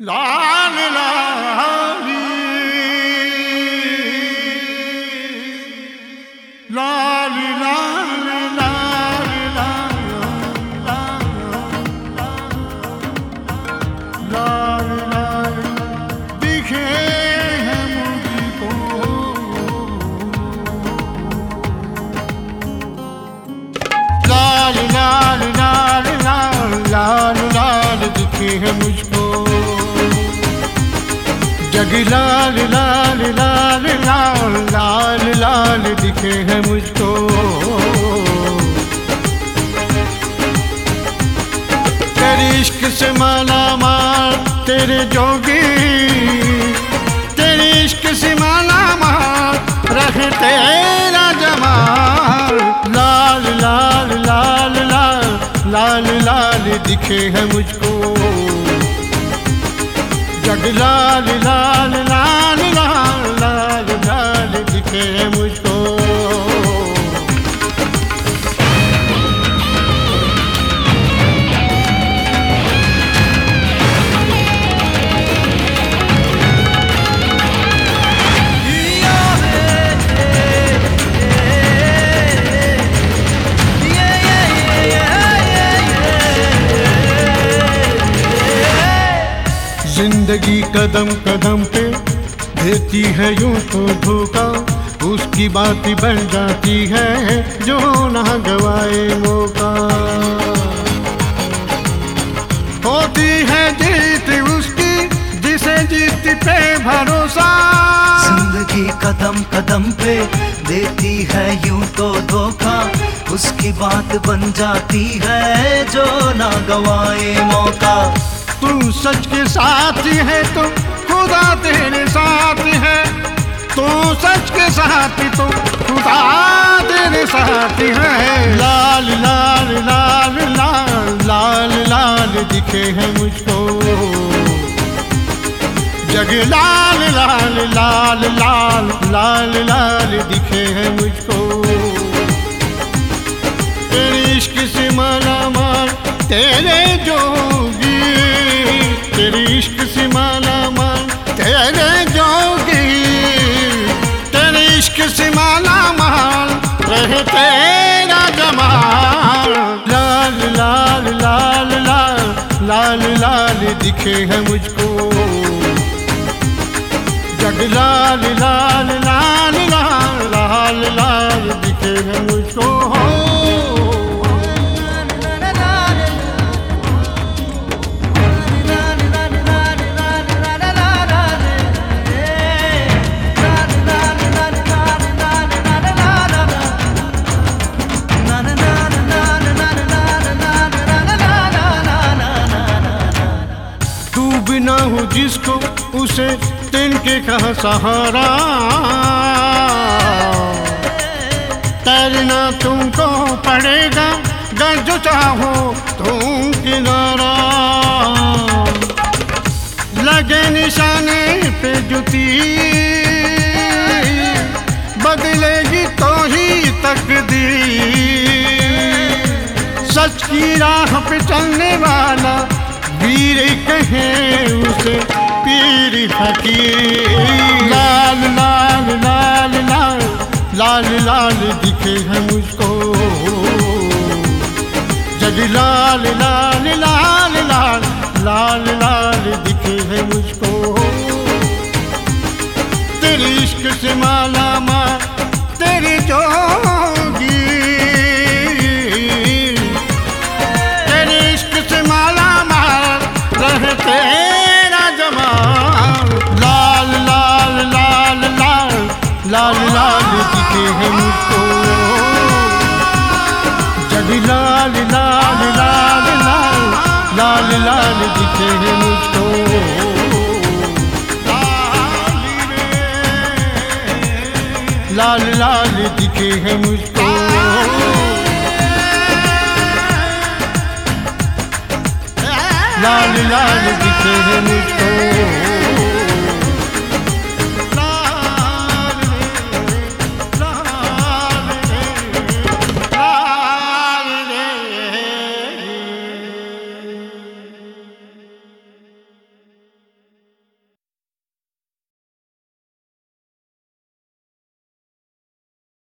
लाल लाली लाल लाल लाल लाल लाल दिखे हैं मुझको लाल लाल लाल लाल लाल लाल दिखे है मुझको लाल लाल लाल लाल लाल लाल दिखे है मुझको। तेरे इश्क से माला माल तेरे जोगी, तेरे इश्क से माला रख तेरा जमाल। लाल लाल लाल लाल लाल लाल दिखे है मुझको। जग लाल लाल लाल लाल लाल लाल दिखे ज़िंदगी कदम कदम पे देती है यूँ तो धोखा, उसकी बात बन जाती है, जो ना गवाए मौका। होती है जीत उसकी, जिसे जीत पे भरोसा। ज़िंदगी कदम कदम पे देती है यूँ तो धोखा, उसकी बात बन जाती है, जो ना गवाए मौका। तू सच के साथ है तो खुदा तेरे साथ है तू सच के साथ तो खुदा तेरे साथ है लाल लाल लाल लाल लाल लाल दिखे है मुझको। जग लाल लाल लाल लाल लाल लाल दिखे है मुझको। तेरे इश्क से माला माल तेरे जोगी तेरे इश्क से माला माल। तेरे जोगी तेरे इश्क से माला माल। रहे तेरा जमाल। लाल लाल लाल लाल लाल लाल दिखे है मुझको। जग लाल लाल लाल लाल लाल लाल जिसको उसे तिनके कहा सहारा। तैरना तुमको पड़ेगा गर जो चाहो तुम किनारा लगे निशाने पे जुती, बदलेगी तो ही तकदीर। सच की राह पे चलने वाला वीर कहे उसे, पीर फकीर लाल लाल लाल लाल लाल लाल दिखे है मुझको जग लाल लाल लाल लाल लाल लाल दिखे है मुझको तेरे इश्क से माला माल तेरे जोगी लाल लाल दिखे है मुझको। जग लाल लाल लाल लाल लाल लाल दिखे है लाल लाल दिखे है लाल लाल दिखे है